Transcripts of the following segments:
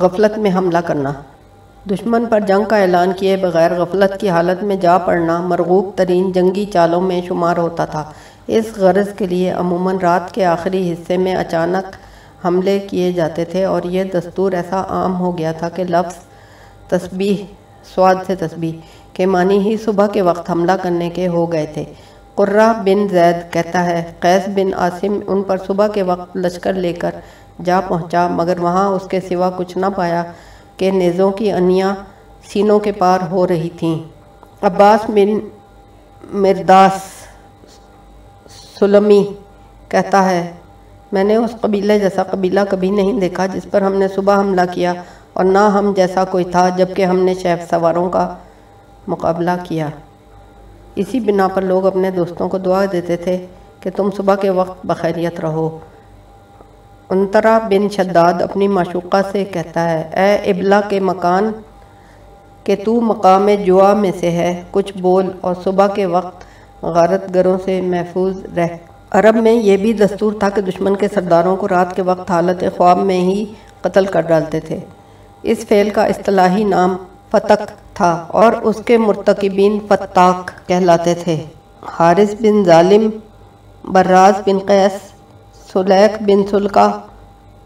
غفلت میں حملہ کرنا۔ دشمن پر جنگ کا اعلان کیے بغیر غفلت کی حالت میں جا پڑنا مرغوب ترین جنگی چالوں میں شمار ہوتا تھا۔ اس غرض کے لیے عموماً رات کے آخری حصے میں اچانک حملے کیے جاتے تھے اور یہ دستور ایسا عام ہو گیا تھا کہ لفظ تسبیح، سواد سے تسبیح کے معنی ہی صبح کے وقت حملہ کرنے کے ہو گئے تھے۔ قرہ بن زید کہتا ہے، قیس بن عاصم ان پر صبح کے وقت لشکر لے کر جا پہنچا، مگر وہاں اس کے سوا کچھ نہ پایا کہ نیزوں کی انیاں سینوں کے پار ہو رہی تھیں۔ عباس بن مرداس سلمی کہتا ہے، میں نے اس قبیلہ جیسا قبیلہ کبھی نہیں دیکھا جس پر ہم نے صبح حملہ کیا اور نہ ہم جیسا کوئی تھا جبکہ ہم نے شیف سواروں کا مقابلہ کیا۔ اسی بنا پر لوگ اپنے دوستوں کو دعا دیتے تھے کہ تم صبح کے وقت بخیریت رہو۔ انترا بن شداد اپنی معشوقہ سے کہتا ہے، اے ابلا کے مکان، کہ تو مقام جوا میں سے ہے، کچھ بول اور صبح کے وقت غارت گروں سے محفوظ رہ۔ عرب میں یہ بھی دستور تھا کہ دشمن کے سرداروں کو رات کے وقت حالت خواب میں ہی قتل کر ڈالتے تھے۔ اس فعل کا اصطلاحی نام فتق تھا اور اس کے مرتکبین فتاق کہلاتے تھے۔ حارث بن ظالم، براز بن قیس سلیق بن سلقہ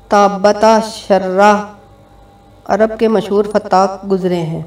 تابتا شرہ عرب کے مشہور فتاق گزرے ہیں۔